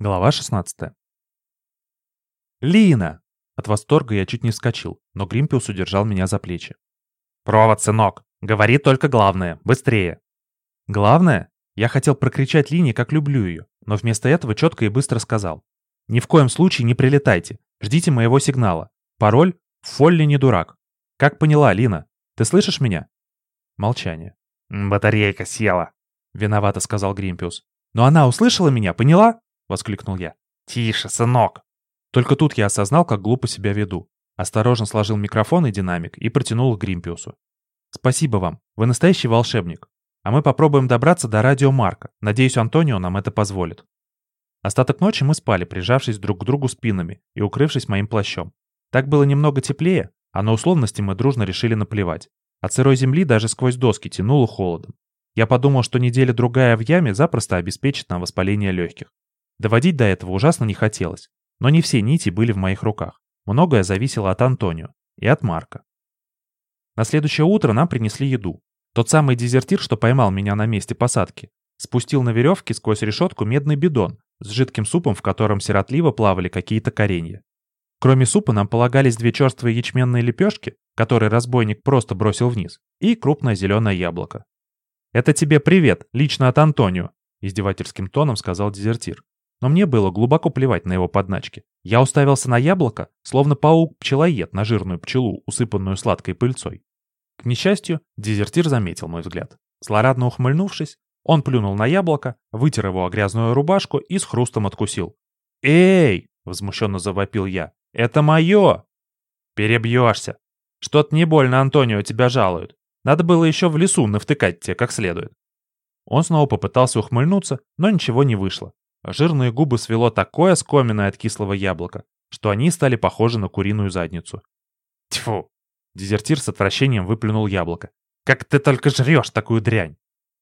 Глава 16. «Лина!» От восторга я чуть не вскочил, но Гримпиус удержал меня за плечи. «Провод, сынок! Говори только главное! Быстрее!» Главное? Я хотел прокричать Лине, как люблю ее, но вместо этого четко и быстро сказал. «Ни в коем случае не прилетайте. Ждите моего сигнала. Пароль — Фолли не дурак. Как поняла, Лина? Ты слышишь меня?» Молчание. «Батарейка села», — виновато сказал Гримпиус. «Но она услышала меня, поняла?» — воскликнул я. «Тише, сынок!» Только тут я осознал, как глупо себя веду. Осторожно сложил микрофон и динамик и протянул их Гримпиусу. «Спасибо вам. Вы настоящий волшебник. А мы попробуем добраться до радио Марка. Надеюсь, Антонио нам это позволит». Остаток ночи мы спали, прижавшись друг к другу спинами и укрывшись моим плащом. Так было немного теплее, а на условности мы дружно решили наплевать. От сырой земли даже сквозь доски тянуло холодом. Я подумал, что неделя-другая в яме запросто обеспечит нам воспаление легких. Доводить до этого ужасно не хотелось. Но не все нити были в моих руках. Многое зависело от Антонио и от Марка. На следующее утро нам принесли еду. Тот самый дезертир, что поймал меня на месте посадки, спустил на веревке сквозь решетку медный бидон с жидким супом, в котором сиротливо плавали какие-то коренья. Кроме супа нам полагались две черствые ячменные лепешки, которые разбойник просто бросил вниз, и крупное зеленое яблоко. «Это тебе привет, лично от Антонио», — издевательским тоном сказал дезертир. Но мне было глубоко плевать на его подначки. Я уставился на яблоко, словно паук-пчелоед на жирную пчелу, усыпанную сладкой пыльцой. К несчастью, дезертир заметил мой взгляд. Злорадно ухмыльнувшись, он плюнул на яблоко, вытер его о грязную рубашку и с хрустом откусил. «Эй!» — возмущенно завопил я. «Это мое!» «Перебьешься! Что-то не больно Антонио тебя жалуют. Надо было еще в лесу навтыкать тебе как следует». Он снова попытался ухмыльнуться, но ничего не вышло. Жирные губы свело такое скоменное от кислого яблока, что они стали похожи на куриную задницу. Тьфу! Дезертир с отвращением выплюнул яблоко. «Как ты только жрешь такую дрянь!»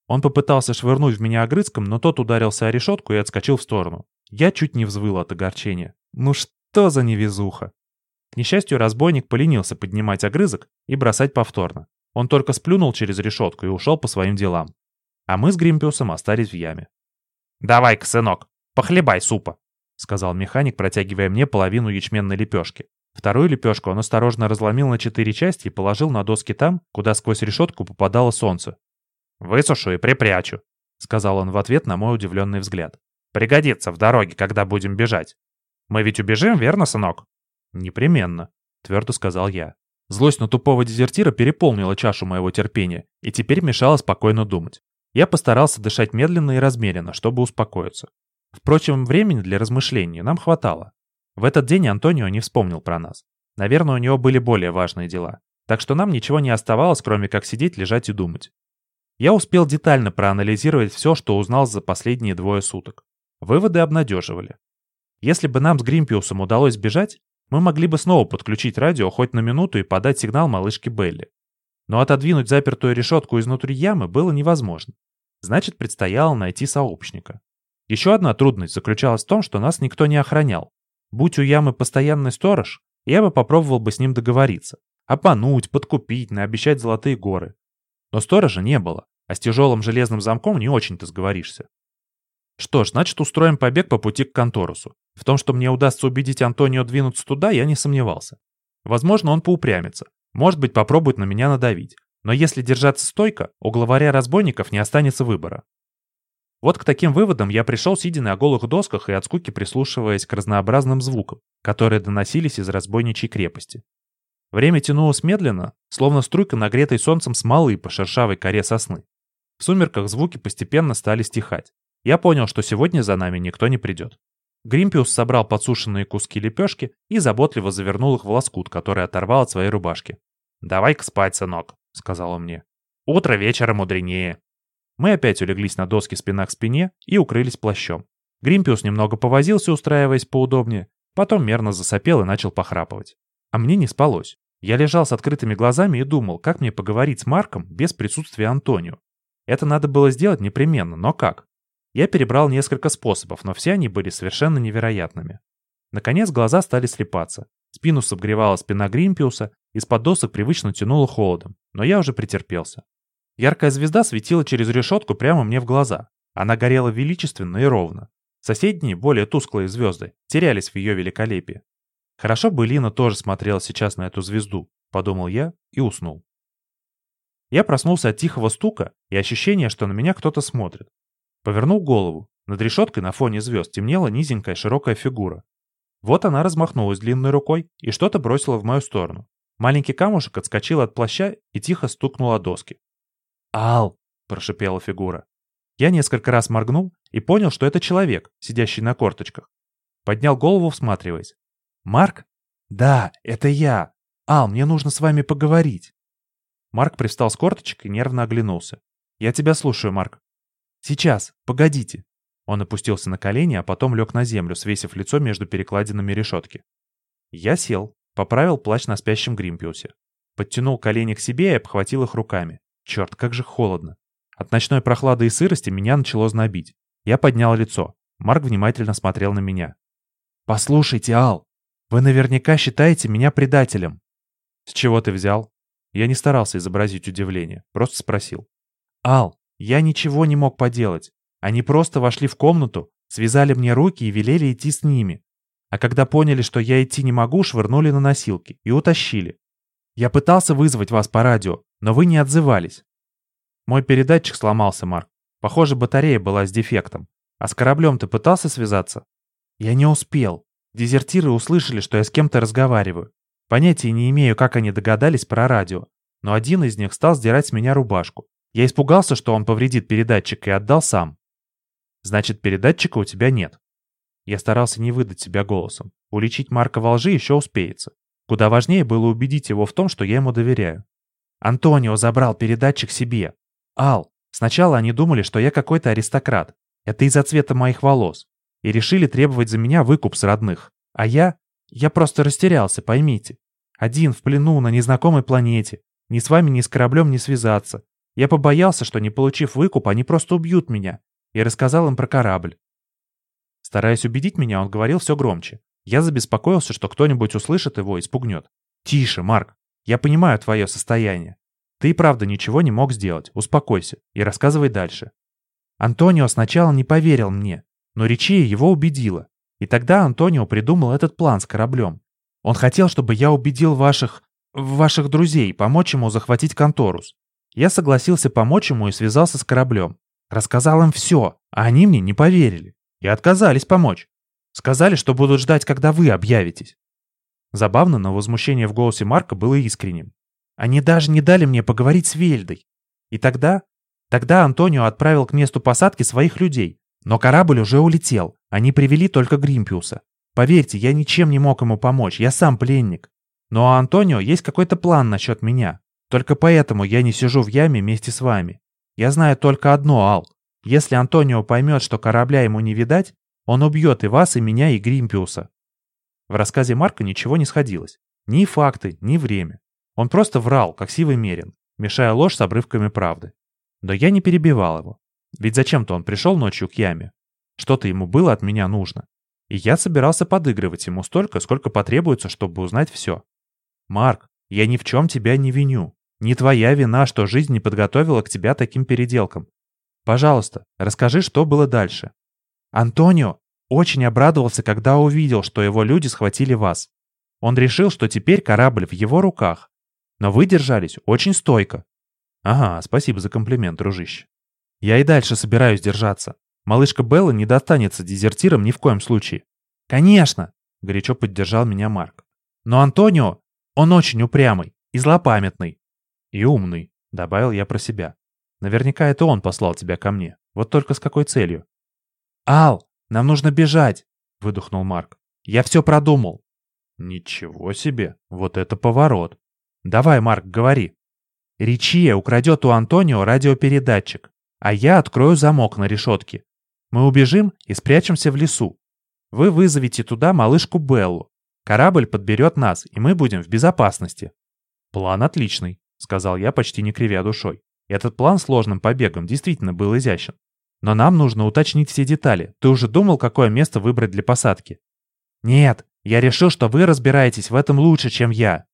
Он попытался швырнуть в меня огрызком, но тот ударился о решетку и отскочил в сторону. Я чуть не взвыл от огорчения. Ну что за невезуха! К несчастью, разбойник поленился поднимать огрызок и бросать повторно. Он только сплюнул через решетку и ушел по своим делам. А мы с Гримпиусом остались в яме. «Давай-ка, сынок, похлебай супа», — сказал механик, протягивая мне половину ячменной лепешки. Вторую лепешку он осторожно разломил на четыре части и положил на доски там, куда сквозь решетку попадало солнце. «Высушу и припрячу», — сказал он в ответ на мой удивленный взгляд. «Пригодится в дороге, когда будем бежать. Мы ведь убежим, верно, сынок?» «Непременно», — твердо сказал я. Злость на тупого дезертира переполнила чашу моего терпения и теперь мешала спокойно думать. Я постарался дышать медленно и размеренно, чтобы успокоиться. Впрочем, времени для размышлений нам хватало. В этот день Антонио не вспомнил про нас. Наверное, у него были более важные дела. Так что нам ничего не оставалось, кроме как сидеть, лежать и думать. Я успел детально проанализировать все, что узнал за последние двое суток. Выводы обнадеживали. Если бы нам с Гримпиусом удалось бежать, мы могли бы снова подключить радио хоть на минуту и подать сигнал малышке Белли. Но отодвинуть запертую решетку изнутри ямы было невозможно. Значит, предстояло найти сообщника. Еще одна трудность заключалась в том, что нас никто не охранял. Будь у ямы постоянный сторож, я бы попробовал бы с ним договориться. Обмануть, подкупить, наобещать золотые горы. Но сторожа не было, а с тяжелым железным замком не очень-то сговоришься. Что ж, значит, устроим побег по пути к Конторусу. В том, что мне удастся убедить Антонио двинуться туда, я не сомневался. Возможно, он поупрямится. Может быть, попробует на меня надавить. Но если держаться стойко, у главаря разбойников не останется выбора. Вот к таким выводам я пришел, сидя на голых досках и от скуки прислушиваясь к разнообразным звукам, которые доносились из разбойничьей крепости. Время тянулось медленно, словно струйка нагретой солнцем смолы по шершавой коре сосны. В сумерках звуки постепенно стали стихать. Я понял, что сегодня за нами никто не придет. Гримпиус собрал подсушенные куски лепешки и заботливо завернул их в лоскут, который оторвал от своей рубашки. «Давай-ка спать, сынок», — сказал он мне. «Утро вечера мудренее». Мы опять улеглись на доски спина к спине и укрылись плащом. Гримпиус немного повозился, устраиваясь поудобнее, потом мерно засопел и начал похрапывать. А мне не спалось. Я лежал с открытыми глазами и думал, как мне поговорить с Марком без присутствия Антонио. Это надо было сделать непременно, но как? Я перебрал несколько способов, но все они были совершенно невероятными. Наконец глаза стали слепаться. Спину согревала спина Гримпиуса, из-под досок привычно тянуло холодом, но я уже претерпелся. Яркая звезда светила через решетку прямо мне в глаза. Она горела величественно и ровно. Соседние, более тусклые звезды, терялись в ее великолепии. Хорошо бы Лина тоже смотрела сейчас на эту звезду, подумал я и уснул. Я проснулся от тихого стука и ощущения, что на меня кто-то смотрит. Повернул голову. Над решеткой на фоне звезд темнела низенькая широкая фигура. Вот она размахнулась длинной рукой и что-то бросила в мою сторону. Маленький камушек отскочил от плаща и тихо стукнул о доски. «Ал!» – прошипела фигура. Я несколько раз моргнул и понял, что это человек, сидящий на корточках. Поднял голову, всматриваясь. «Марк?» «Да, это я. Ал, мне нужно с вами поговорить». Марк привстал с корточек и нервно оглянулся. «Я тебя слушаю, Марк». «Сейчас, погодите». Он опустился на колени, а потом лег на землю, свесив лицо между перекладинами решетки. Я сел, поправил плащ на спящем Гримпиусе. Подтянул колени к себе и обхватил их руками. Черт, как же холодно. От ночной прохлады и сырости меня начало знобить. Я поднял лицо. Марк внимательно смотрел на меня. «Послушайте, Ал, вы наверняка считаете меня предателем». «С чего ты взял?» Я не старался изобразить удивление, просто спросил. «Ал, я ничего не мог поделать. Они просто вошли в комнату, связали мне руки и велели идти с ними. А когда поняли, что я идти не могу, швырнули на носилки и утащили. Я пытался вызвать вас по радио, но вы не отзывались. Мой передатчик сломался, Марк. Похоже, батарея была с дефектом. А с кораблем ты пытался связаться? Я не успел. Дезертиры услышали, что я с кем-то разговариваю. Понятия не имею, как они догадались про радио, но один из них стал сдирать с меня рубашку. Я испугался, что он повредит передатчик и отдал сам. Значит, передатчика у тебя нет. Я старался не выдать себя голосом. Уличить Марка во лжи еще успеется. Куда важнее было убедить его в том, что я ему доверяю. Антонио забрал передатчик себе. Ал, сначала они думали, что я какой-то аристократ. Это из-за цвета моих волос. И решили требовать за меня выкуп с родных. А я... Я просто растерялся, поймите. Один в плену на незнакомой планете. Ни с вами, ни с кораблем не связаться. Я побоялся, что не получив выкуп, они просто убьют меня. И рассказал им про корабль. Стараясь убедить меня, он говорил все громче. Я забеспокоился, что кто-нибудь услышит его и спугнет. «Тише, Марк. Я понимаю твое состояние. Ты и правда ничего не мог сделать. Успокойся и рассказывай дальше». Антонио сначала не поверил мне, но Ричия его убедила. И тогда Антонио придумал этот план с кораблем. Он хотел, чтобы я убедил ваших... ваших друзей помочь ему захватить Конторус. Я согласился помочь ему и связался с кораблем. Рассказал им все, а они мне не поверили. И отказались помочь. Сказали, что будут ждать, когда вы объявитесь. Забавно, но возмущение в голосе Марка было искренним. Они даже не дали мне поговорить с Вельдой. И тогда... Тогда Антонио отправил к месту посадки своих людей, но корабль уже улетел, они привели только Гримпиуса. Поверьте, я ничем не мог ему помочь, я сам пленник. Но у Антонио есть какой-то план насчет меня. Только поэтому я не сижу в яме вместе с вами. Я знаю только одно, Ал. Если Антонио поймет, что корабля ему не видать, он убьет и вас, и меня, и Гримпиуса. В рассказе Марка ничего не сходилось. Ни факты, ни время. Он просто врал, как сивый мерин, мешая ложь с обрывками правды. Но я не перебивал его. Ведь зачем-то он пришел ночью к яме. Что-то ему было от меня нужно. И я собирался подыгрывать ему столько, сколько потребуется, чтобы узнать все. Марк, я ни в чем тебя не виню. Не твоя вина, что жизнь не подготовила к тебя таким переделкам. Пожалуйста, расскажи, что было дальше. Антонио очень обрадовался, когда увидел, что его люди схватили вас. Он решил, что теперь корабль в его руках. Но вы держались очень стойко. Ага, спасибо за комплимент, дружище. Я и дальше собираюсь держаться. Малышка Белла не достанется дезертирам ни в коем случае. Конечно, горячо поддержал меня Марк. Но Антонио, он очень упрямый и злопамятный. И умный, добавил я про себя. Наверняка это он послал тебя ко мне. Вот только с какой целью? Ал, нам нужно бежать, выдохнул Марк. Я все продумал. Ничего себе, вот это поворот. Давай, Марк, говори. Ричия украдет у Антонио радиопередатчик а я открою замок на решетке. Мы убежим и спрячемся в лесу. Вы вызовете туда малышку Беллу. Корабль подберет нас, и мы будем в безопасности. План отличный, сказал я, почти не кривя душой. Этот план сложным побегом действительно был изящен. Но нам нужно уточнить все детали. Ты уже думал, какое место выбрать для посадки? Нет, я решил, что вы разбираетесь в этом лучше, чем я.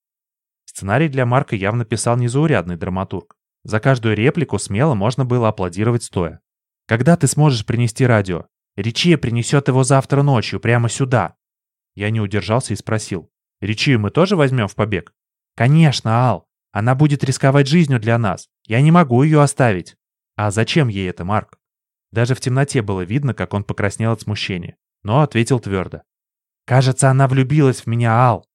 Сценарий для Марка явно писал незаурядный драматург. За каждую реплику смело можно было аплодировать стоя. «Когда ты сможешь принести радио? Ричия принесет его завтра ночью, прямо сюда. Я не удержался и спросил. Ричию мы тоже возьмем в побег? Конечно, Ал. Она будет рисковать жизнью для нас. Я не могу ее оставить. А зачем ей это, Марк? Даже в темноте было видно, как он покраснел от смущения, но ответил твердо. «Кажется, она влюбилась в меня, Ал».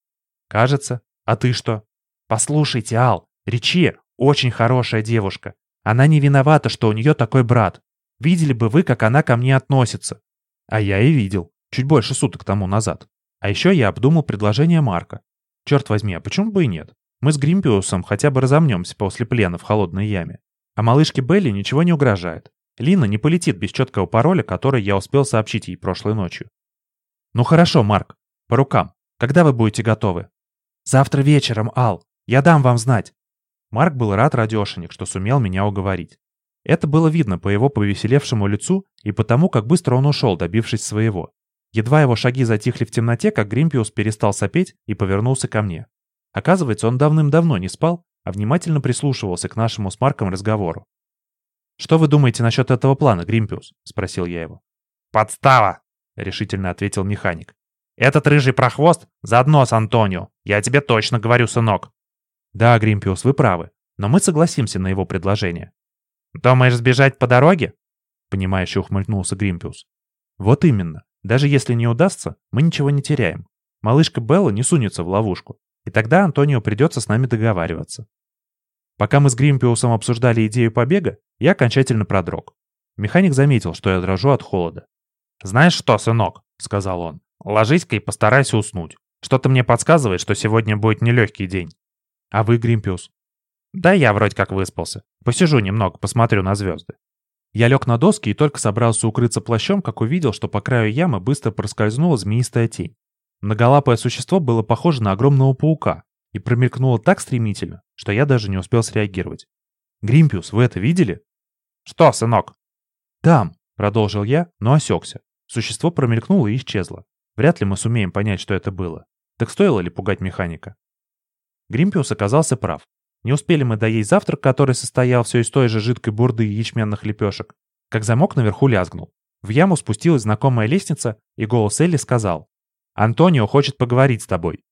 «Кажется? А ты что?» «Послушайте, Ал, Ричи очень хорошая девушка. Она не виновата, что у нее такой брат. Видели бы вы, как она ко мне относится». А я и видел. Чуть больше суток тому назад. А еще я обдумал предложение Марка. Черт возьми, а почему бы и нет? Мы с Гримпиусом хотя бы разомнемся после плена в холодной яме. А малышке Белли ничего не угрожает. Лина не полетит без четкого пароля, который я успел сообщить ей прошлой ночью. Ну хорошо, Марк. По рукам. Когда вы будете готовы? Завтра вечером, Ал. Я дам вам знать. Марк был рад радешенек, что сумел меня уговорить. Это было видно по его повеселевшему лицу и потому, как быстро он ушел, добившись своего. Едва его шаги затихли в темноте, как Гримпиус перестал сопеть и повернулся ко мне. Оказывается, он давным-давно не спал, а внимательно прислушивался к нашему с Марком разговору. «Что вы думаете насчет этого плана, Гримпиус?» — спросил я его. «Подстава!» — решительно ответил механик. «Этот рыжий прохвост заодно с Антонио. Я тебе точно говорю, сынок». «Да, Гримпиус, вы правы, но мы согласимся на его предложение». «Думаешь сбежать по дороге?» — понимающе ухмыльнулся Гримпиус. «Вот именно. Даже если не удастся, мы ничего не теряем. Малышка Белла не сунется в ловушку, и тогда Антонио придется с нами договариваться. Пока мы с Гримпиусом обсуждали идею побега, я окончательно продрог. Механик заметил, что я дрожу от холода. «Знаешь что, сынок?» — сказал он. «Ложись-ка и постарайся уснуть. Что-то мне подсказывает, что сегодня будет нелегкий день». «А вы, Гримпиус?» «Да я вроде как выспался. Посижу немного, посмотрю на звезды». Я лег на доски и только собрался укрыться плащом, как увидел, что по краю ямы быстро проскользнула змеистая тень. Многолапое существо было похоже на огромного паука и промелькнуло так стремительно, что я даже не успел среагировать. «Гримпиус, вы это видели?» «Что, сынок?» «Там», — продолжил я, но осекся. Существо промелькнуло и исчезло. Вряд ли мы сумеем понять, что это было. Так стоило ли пугать механика? Гримпиус оказался прав. Не успели мы доесть завтрак, который состоял все из той же жидкой бурды и ячменных лепешек, как замок наверху лязгнул. В яму спустилась знакомая лестница, и голос Элли сказал, «Антонио хочет поговорить с тобой».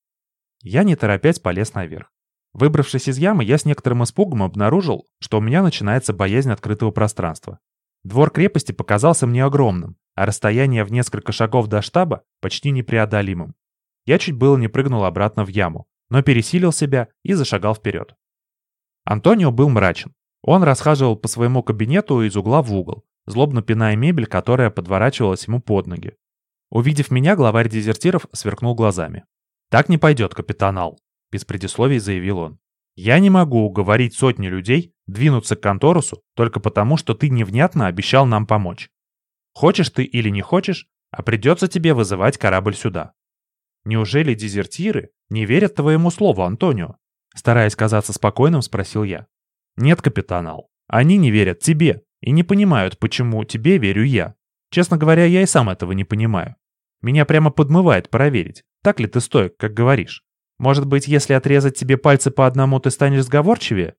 Я не торопясь полез наверх. Выбравшись из ямы, я с некоторым испугом обнаружил, что у меня начинается боязнь открытого пространства. Двор крепости показался мне огромным, а расстояние в несколько шагов до штаба почти непреодолимым. Я чуть было не прыгнул обратно в яму, но пересилил себя и зашагал вперед. Антонио был мрачен. Он расхаживал по своему кабинету из угла в угол, злобно пиная мебель, которая подворачивалась ему под ноги. Увидев меня, главарь дезертиров сверкнул глазами. «Так не пойдет, капитан Ал без предисловий заявил он. «Я не могу уговорить сотни людей двинуться к Конторусу только потому, что ты невнятно обещал нам помочь. Хочешь ты или не хочешь, а придется тебе вызывать корабль сюда. Неужели дезертиры не верят твоему слову, Антонио?» Стараясь казаться спокойным, спросил я. «Нет, капитан Ал, они не верят тебе и не понимают, почему тебе верю я. Честно говоря, я и сам этого не понимаю. Меня прямо подмывает проверить, так ли ты стоек, как говоришь. Может быть, если отрезать тебе пальцы по одному, ты станешь сговорчивее?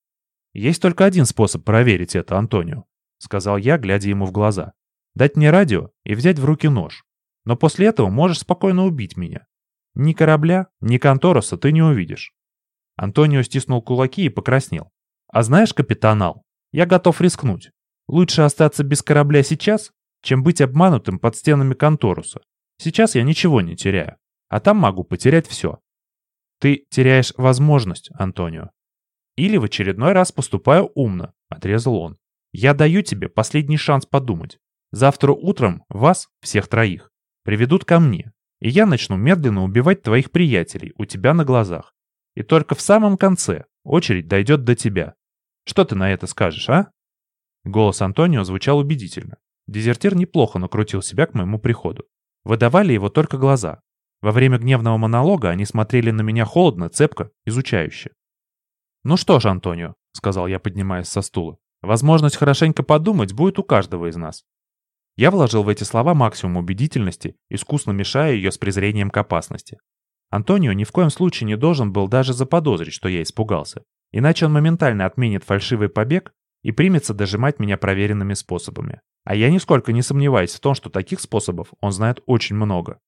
Есть только один способ проверить это, Антонио, сказал я, глядя ему в глаза. Дать мне радио и взять в руки нож. Но после этого можешь спокойно убить меня. Ни корабля, ни контороса ты не увидишь. Антонио стиснул кулаки и покраснел. А знаешь, капитанал, я готов рискнуть. Лучше остаться без корабля сейчас, чем быть обманутым под стенами конторуса. Сейчас я ничего не теряю, а там могу потерять все. Ты теряешь возможность, Антонио. Или в очередной раз поступаю умно, отрезал он. Я даю тебе последний шанс подумать. Завтра утром вас, всех троих, приведут ко мне, и я начну медленно убивать твоих приятелей у тебя на глазах. И только в самом конце очередь дойдет до тебя. Что ты на это скажешь, а? Голос Антонио звучал убедительно. Дезертир неплохо накрутил себя к моему приходу. Выдавали его только глаза. Во время гневного монолога они смотрели на меня холодно, цепко, изучающе. «Ну что ж, Антонио», — сказал я, поднимаясь со стула, «возможность хорошенько подумать будет у каждого из нас». Я вложил в эти слова максимум убедительности, искусно мешая ее с презрением к опасности. Антонио ни в коем случае не должен был даже заподозрить, что я испугался, иначе он моментально отменит фальшивый побег и примется дожимать меня проверенными способами. А я нисколько не сомневаюсь в том, что таких способов он знает очень много.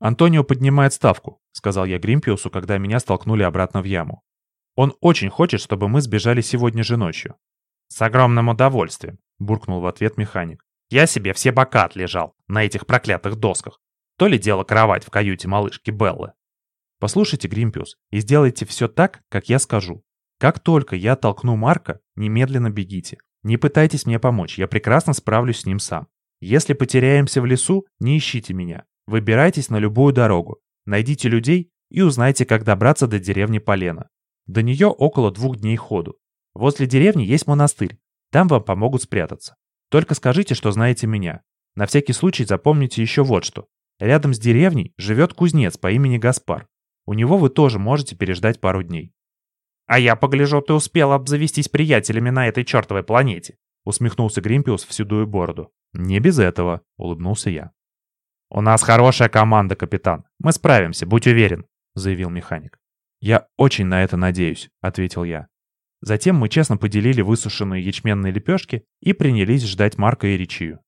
«Антонио поднимает ставку», — сказал я Гримпиусу, когда меня столкнули обратно в яму. «Он очень хочет, чтобы мы сбежали сегодня же ночью». «С огромным удовольствием», — буркнул в ответ механик. «Я себе все бока отлежал на этих проклятых досках. То ли дело кровать в каюте малышки Беллы». «Послушайте, Гримпиус, и сделайте все так, как я скажу. Как только я толкну Марка, немедленно бегите. Не пытайтесь мне помочь, я прекрасно справлюсь с ним сам. Если потеряемся в лесу, не ищите меня. Выбирайтесь на любую дорогу, найдите людей и узнайте, как добраться до деревни Полена. До нее около двух дней ходу. Возле деревни есть монастырь, там вам помогут спрятаться. Только скажите, что знаете меня. На всякий случай запомните еще вот что. Рядом с деревней живет кузнец по имени Гаспар. У него вы тоже можете переждать пару дней. «А я погляжу, ты успел обзавестись приятелями на этой чертовой планете», усмехнулся Гримпиус в седую бороду. «Не без этого», — улыбнулся я. «У нас хорошая команда, капитан. Мы справимся, будь уверен», — заявил механик. «Я очень на это надеюсь», — ответил я. Затем мы честно поделили высушенные ячменные лепешки и принялись ждать Марка и Ричию.